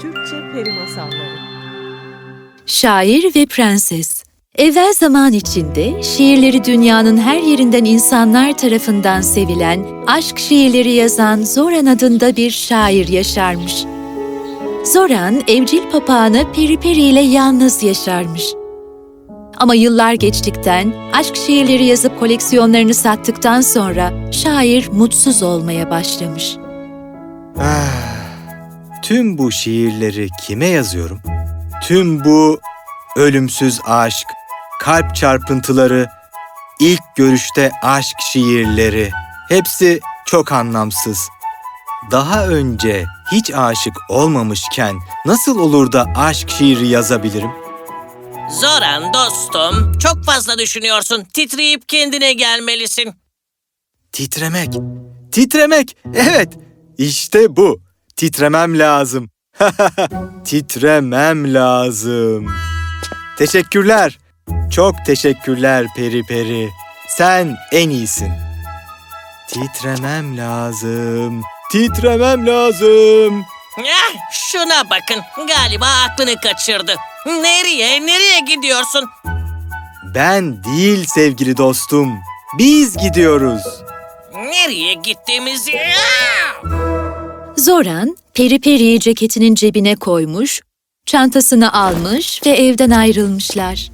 Türkçe Peri Masalları Şair ve Prenses Evvel zaman içinde şiirleri dünyanın her yerinden insanlar tarafından sevilen, aşk şiirleri yazan Zoran adında bir şair yaşarmış. Zoran, evcil papağanı Peri Peri ile yalnız yaşarmış. Ama yıllar geçtikten, aşk şiirleri yazıp koleksiyonlarını sattıktan sonra şair mutsuz olmaya başlamış. Tüm bu şiirleri kime yazıyorum? Tüm bu ölümsüz aşk, kalp çarpıntıları, ilk görüşte aşk şiirleri hepsi çok anlamsız. Daha önce hiç aşık olmamışken nasıl olur da aşk şiiri yazabilirim? Zoran dostum, çok fazla düşünüyorsun. Titreyip kendine gelmelisin. Titremek, titremek, evet işte bu. Titremem lazım. Titremem lazım. Teşekkürler. Çok teşekkürler Peri Peri. Sen en iyisin. Titremem lazım. Titremem lazım. Eh, şuna bakın, galiba aklını kaçırdı. Nereye, nereye gidiyorsun? Ben değil sevgili dostum. Biz gidiyoruz. Nereye gittiğimizi... Ah! Zoran, Peri Peri'yi ceketinin cebine koymuş, çantasını almış ve evden ayrılmışlar.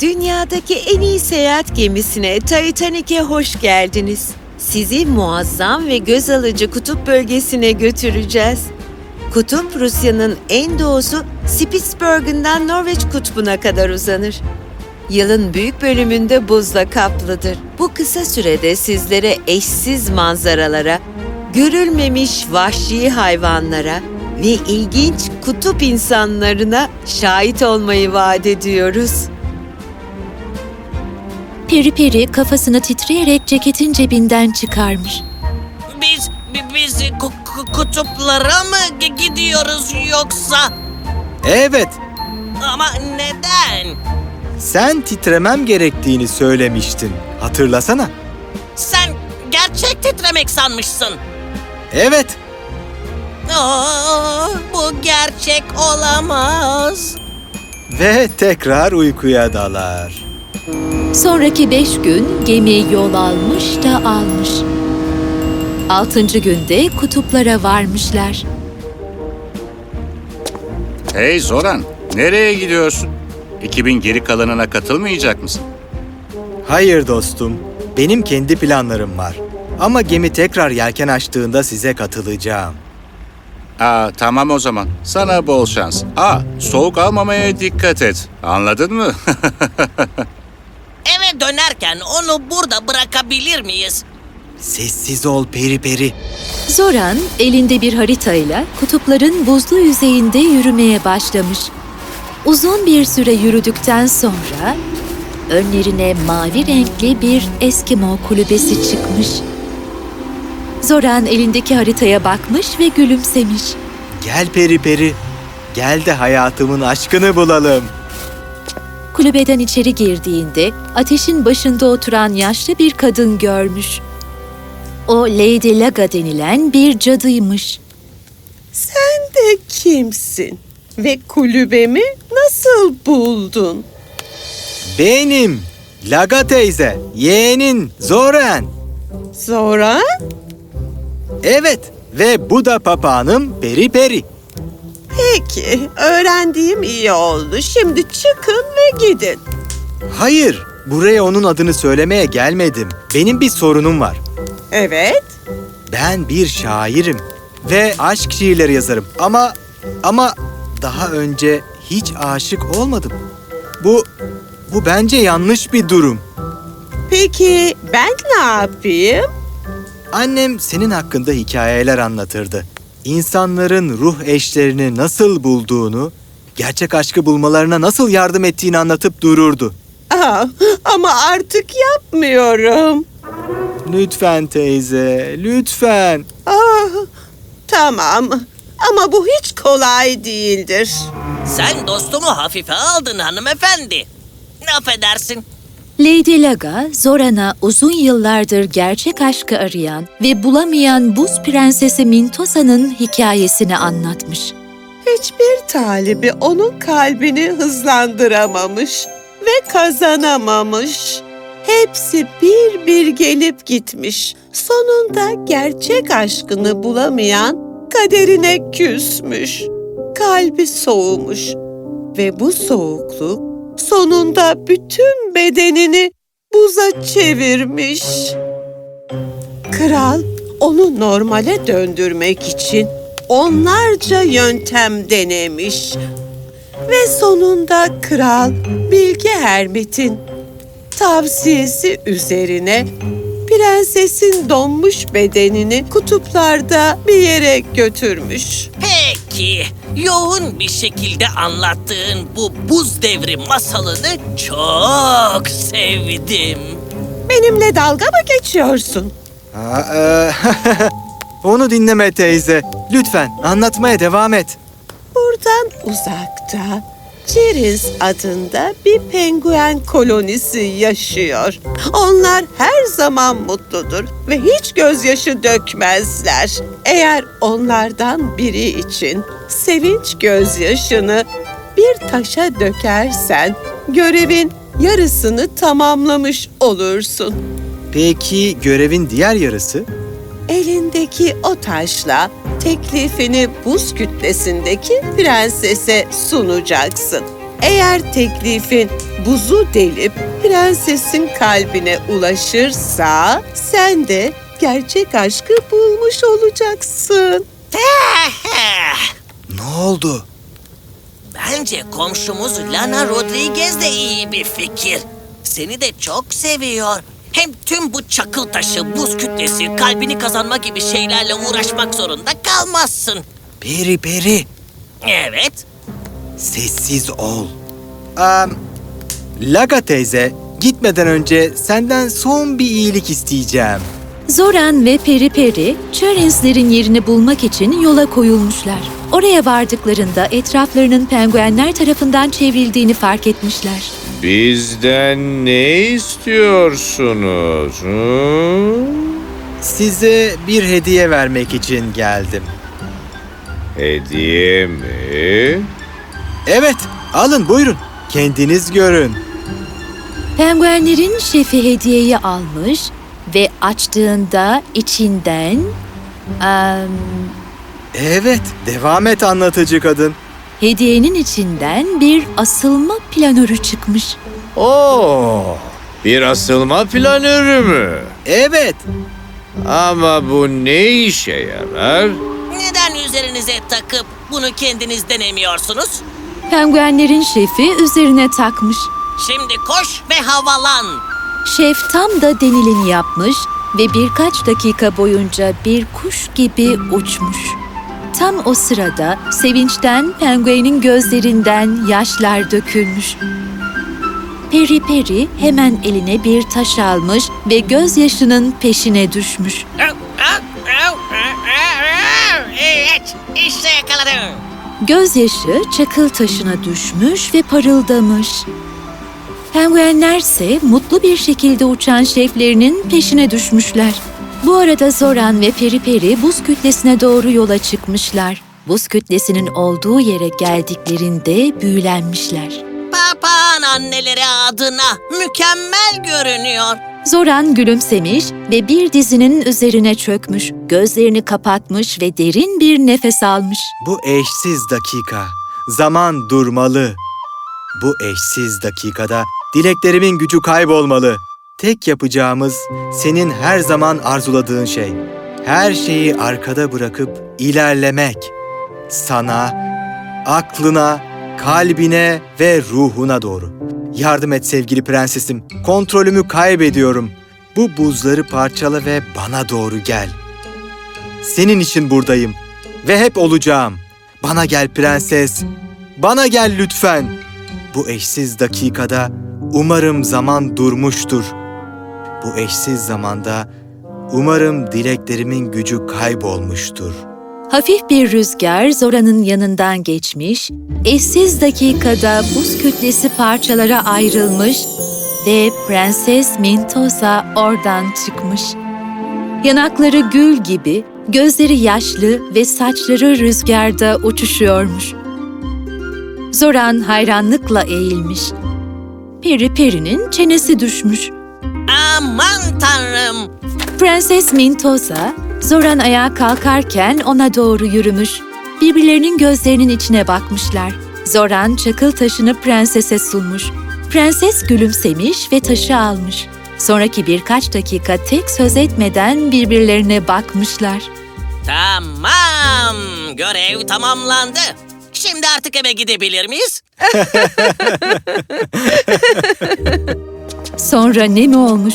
Dünyadaki en iyi seyahat gemisine Titanic'e hoş geldiniz. Sizi muazzam ve göz alıcı kutup bölgesine götüreceğiz. Kutup Rusya'nın en doğusu Spitsbergen'den Norveç kutbuna kadar uzanır. Yılın büyük bölümünde buzla kaplıdır. Bu kısa sürede sizlere eşsiz manzaralara, görülmemiş vahşi hayvanlara ve ilginç kutup insanlarına şahit olmayı vaat ediyoruz. Peri Peri kafasını titreyerek ceketin cebinden çıkarmış. Biz, bi- biz ku- ku- kutuplara mı gi- gidiyoruz yoksa? Evet, Ama neden? Sen titremem gerektiğini söylemiştin. Hatırlasana. Sen gerçek titremek sanmışsın. Evet, Aa, bu gerçek olamaz. ve tekrar uykuya dalar. Sonraki beş gün gemi yol almış da almış. Altıncı günde kutuplara varmışlar. Hey Zoran, nereye gidiyorsun? 2000 geri kalanına katılmayacak mısın? Hayır dostum, benim kendi planlarım var. Ama gemi tekrar yelken açtığında size katılacağım. Aa, tamam o zaman. Sana bol şans. Aa, soğuk almamaya dikkat et. Anladın mı? Eve dönerken onu burada bırakabilir miyiz? Sessiz ol peri peri. Zoran elinde bir haritayla kutupların buzlu yüzeyinde yürümeye başlamış. Uzun bir süre yürüdükten sonra önlerine mavi renkli bir Eskimo kulübesi çıkmış. Zoran elindeki haritaya bakmış ve gülümsemiş. Gel peri peri. Gel de hayatımın aşkını bulalım. Kulübeden içeri girdiğinde ateşin başında oturan yaşlı bir kadın görmüş. O Lady Laga denilen bir cadıymış. Sen de kimsin? Ve kulübemi nasıl buldun? Benim. Laga teyze. Yeğenin. Zoran. Zoran? Evet. Ve bu da papağanım Peri Peri. Peki, öğrendiğim iyi oldu. Şimdi çıkın ve gidin. Hayır. Buraya onun adını söylemeye gelmedim. Benim bir sorunum var. Evet, Ben bir şairim ve aşk şiirleri yazarım ama ama daha önce hiç aşık olmadım. Bu bu bence yanlış bir durum. peki ben ne yapayım? Annem senin hakkında hikayeler anlatırdı. İnsanların ruh eşlerini nasıl bulduğunu, gerçek aşkı bulmalarına nasıl yardım ettiğini anlatıp dururdu. Aa, ama artık yapmıyorum. Lütfen teyze, lütfen. Ah, tamam. Ama bu hiç kolay değildir. Sen dostumu hafife aldın hanımefendi. Affedersin. Lady Laga, Zoran'a uzun yıllardır gerçek aşkı arayan ve bulamayan buz prensesi Mintosa'nın hikayesini anlatmış. Hiçbir talibi onun kalbini hızlandıramamış ve kazanamamış. Hepsi bir bir gelip gitmiş. Sonunda gerçek aşkını bulamayan kaderine küsmüş. Kalbi soğumuş ve bu soğukluk sonunda bütün bedenini buza çevirmiş. Kral onu normale döndürmek için onlarca yöntem denemiş. Ve sonunda kral Bilge Hermit'in tavsiyesi üzerine prensesin donmuş bedenini kutuplarda bir yere götürmüş. Peki, yoğun bir şekilde anlattığın bu buz devri masalını çok sevdim. Benimle dalga mı geçiyorsun? Aa, e, Onu dinleme teyze. Lütfen anlatmaya devam et. Buradan uzakta Ceres adında bir penguen kolonisi yaşıyor. Onlar her zaman mutludur ve hiç gözyaşı dökmezler. Eğer onlardan biri için sevinç gözyaşını bir taşa dökersen görevin yarısını tamamlamış olursun. Peki görevin diğer yarısı? Elindeki o taşla teklifini buz kütlesindeki prensese sunacaksın. Eğer teklifin buzu delip prensesin kalbine ulaşırsa sen de gerçek aşkı bulmuş olacaksın. Ne oldu? Bence komşumuz Lana Rodriguez de iyi bir fikir. Seni de çok seviyor. Hem tüm bu çakıl taşı, buz kütlesi, kalbini kazanma gibi şeylerle uğraşmak zorunda kalmazsın. Peri peri. Evet, Sessiz ol. Aa, Laga teyze, gitmeden önce senden son bir iyilik isteyeceğim. Zoran ve Peri Peri, Charins'lerin yerini bulmak için yola koyulmuşlar. Oraya vardıklarında etraflarının penguenler tarafından çevrildiğini fark etmişler. Bizden ne istiyorsunuz? hı? Size bir hediye vermek için geldim. Hediye mi? Evet, alın buyurun. Kendiniz görün. Penguenlerin şefi hediyeyi almış ve açtığında içinden... em, Evet, devam et anlatıcı kadın. Hediyenin içinden bir asılma planörü çıkmış. Oo, bir asılma planörü mü? Evet, Ama bu ne işe yarar? neden üzerinize takıp bunu kendiniz denemiyorsunuz? Penguenlerin şefi üzerine takmış. Şimdi koş ve havalan. Şef tam da denileni yapmış ve birkaç dakika boyunca bir kuş gibi uçmuş. Tam o sırada sevinçten penguenin gözlerinden yaşlar dökülmüş. Peri Peri hemen eline bir taş almış ve gözyaşının peşine düşmüş. Evet, işte yakaladım. Gözyaşı çakıl taşına düşmüş ve parıldamış. Penguenlerse mutlu bir şekilde uçan şeflerinin peşine düşmüşler. Bu arada Zoran ve Peri Peri buz kütlesine doğru yola çıkmışlar. Buz kütlesinin olduğu yere geldiklerinde büyülenmişler. Papağan anneleri adına mükemmel görünüyor. Zoran gülümsemiş ve bir dizinin üzerine çökmüş, gözlerini kapatmış ve derin bir nefes almış. bu eşsiz dakika. Zaman durmalı. Bu eşsiz dakikada dileklerimin gücü kaybolmalı. Tek yapacağımız senin her zaman arzuladığın şey. Her şeyi arkada bırakıp ilerlemek. Sana, aklına, kalbine ve ruhuna doğru. Yardım et sevgili prensesim. Kontrolümü kaybediyorum. Bu buzları parçala ve bana doğru gel. Senin için buradayım ve hep olacağım. Bana gel prenses. Bana gel lütfen. Bu eşsiz dakikada umarım zaman durmuştur. Bu eşsiz zamanda umarım dileklerimin gücü kaybolmuştur. Hafif bir rüzgar Zora'nın yanından geçmiş, eşsiz dakikada buz kütlesi parçalara ayrılmış ve Prenses Mintosa oradan çıkmış. Yanakları gül gibi, gözleri yaşlı ve saçları rüzgarda uçuşuyormuş. Zoran hayranlıkla eğilmiş. Peri Peri'nin çenesi düşmüş. Aman tanrım. Prenses Mintosa, Zoran ayağa kalkarken ona doğru yürümüş. Birbirlerinin gözlerinin içine bakmışlar. Zoran çakıl taşını prensese sunmuş. Prenses gülümsemiş ve taşı almış. Sonraki birkaç dakika tek söz etmeden birbirlerine bakmışlar. Tamam. Görev tamamlandı. Şimdi artık eve gidebilir miyiz? Sonra ne mi olmuş?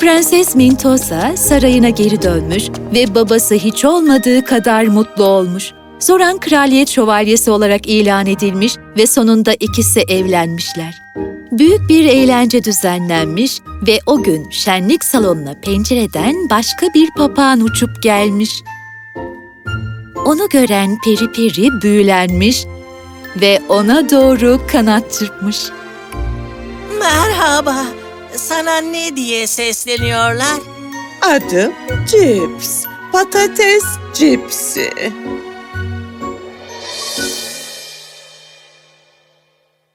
Prenses Mintosa sarayına geri dönmüş ve babası hiç olmadığı kadar mutlu olmuş. Zoran kraliyet şövalyesi olarak ilan edilmiş ve sonunda ikisi evlenmişler. Büyük bir eğlence düzenlenmiş ve o gün şenlik salonuna pencereden başka bir papağan uçup gelmiş. Onu gören Peri Peri büyülenmiş ve ona doğru kanat çırpmış. Merhaba. Sana ne diye sesleniyorlar? Adım Cips. Patates cipsi.